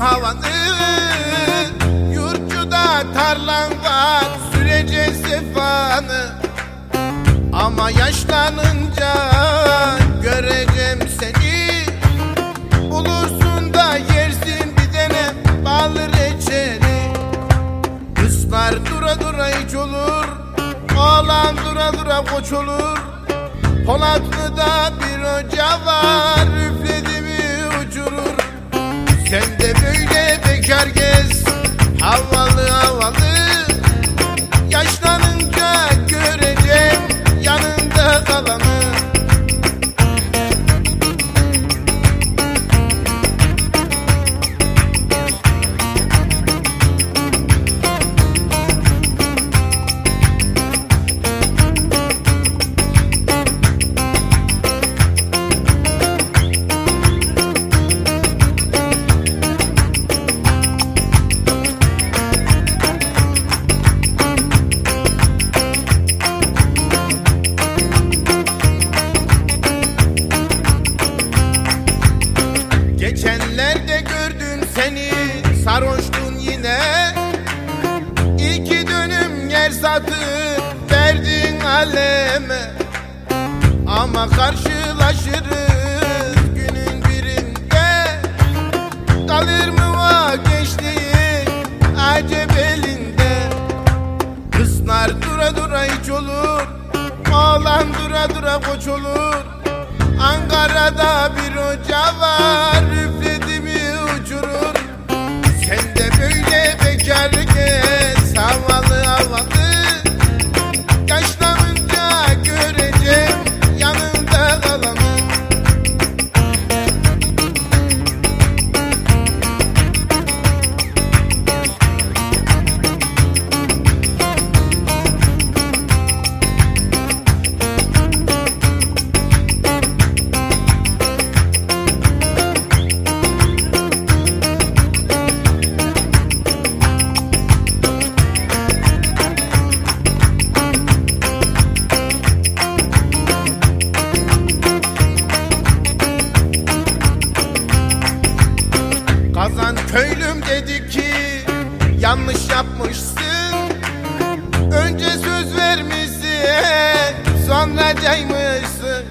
havanı. Yurtçuda tarlan var sürece sefanı. Ama yaşlanınca göreceğim seni. Bulursun da yersin bir tane bal reçeli. Kızlar dura dura hiç olur Oğlan dura dura koç olur. Polatlı'da bir hoca var sarhoştun yine. İki dönüm yer satıp verdin aleme. Ama karşılaşırız günün birinde. Kalır mı o gençliğin acep elinde? Kızlar dura dura hiç olur Oğlan dura dura koç olur. Ankara'da bir hoca var Üfledi köylüm dedi ki yanlış yapmışsın. Önce söz vermişsin sonra caymışsın.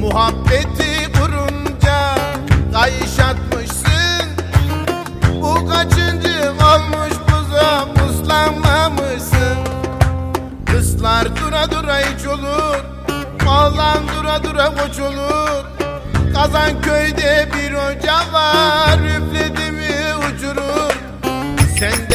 Muhabbeti kurunca kayış atmışsın. Bu kaçıncı olmuş buza muslanmamışsın Kızlar dura dura hiç olur Oğlan dura dura koç olur. Kazan köyde bir hoca var Üfledi mi uçurur dicen